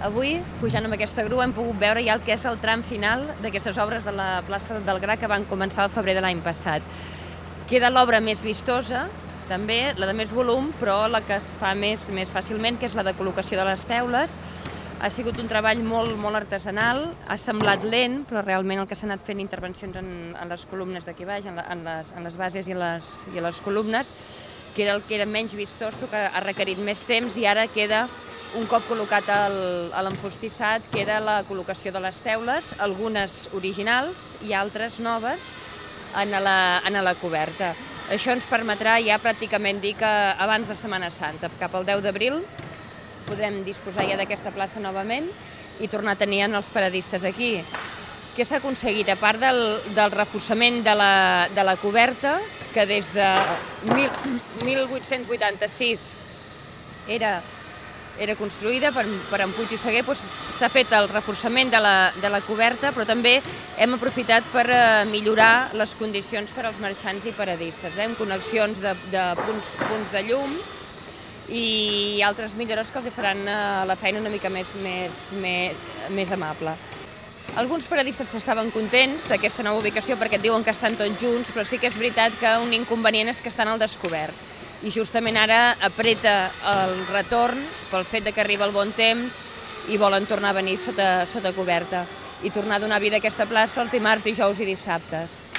Avui, pujant amb aquesta grua, hem pogut veure ja el que és el tram final d'aquestes obres de la plaça del Gra que van començar al febrer de l'any passat. Queda l'obra més vistosa, també, la de més volum, però la que es fa més, més fàcilment, que és la de col·locació de les teules. Ha sigut un treball molt, molt artesanal, ha semblat lent, però realment el que s'ha anat fent intervencions en, en les columnes d'aquí baix, en, la, en, les, en les bases i les, i les columnes, que era el que era menys vistós, però que ha requerit més temps i ara queda un cop col·locat l'enfostissat, queda la col·locació de les teules, algunes originals i altres noves en la, en la coberta. Això ens permetrà ja pràcticament dir que abans de Setmana Santa, cap al 10 d'abril, podrem disposar ja d'aquesta plaça novament i tornar a tenir en els paradistes aquí. Què s'ha aconseguit? A part del, del reforçament de la, de la coberta, que des de mil, 1886 era era construïda per, per en Puig i Seguer, doncs s'ha fet el reforçament de la, de la coberta, però també hem aprofitat per eh, millorar les condicions per als marxants i paradistes, eh, amb connexions de, de punts, punts de llum i altres millores que els faran eh, la feina una mica més, més, més, més amable. Alguns paradistes estaven contents d'aquesta nova ubicació perquè et diuen que estan tots junts, però sí que és veritat que un inconvenient és que estan al descobert i justament ara apreta el retorn pel fet de que arriba el bon temps i volen tornar a venir sota, sota coberta i tornar a donar vida a aquesta plaça els dimarts, dijous i dissabtes.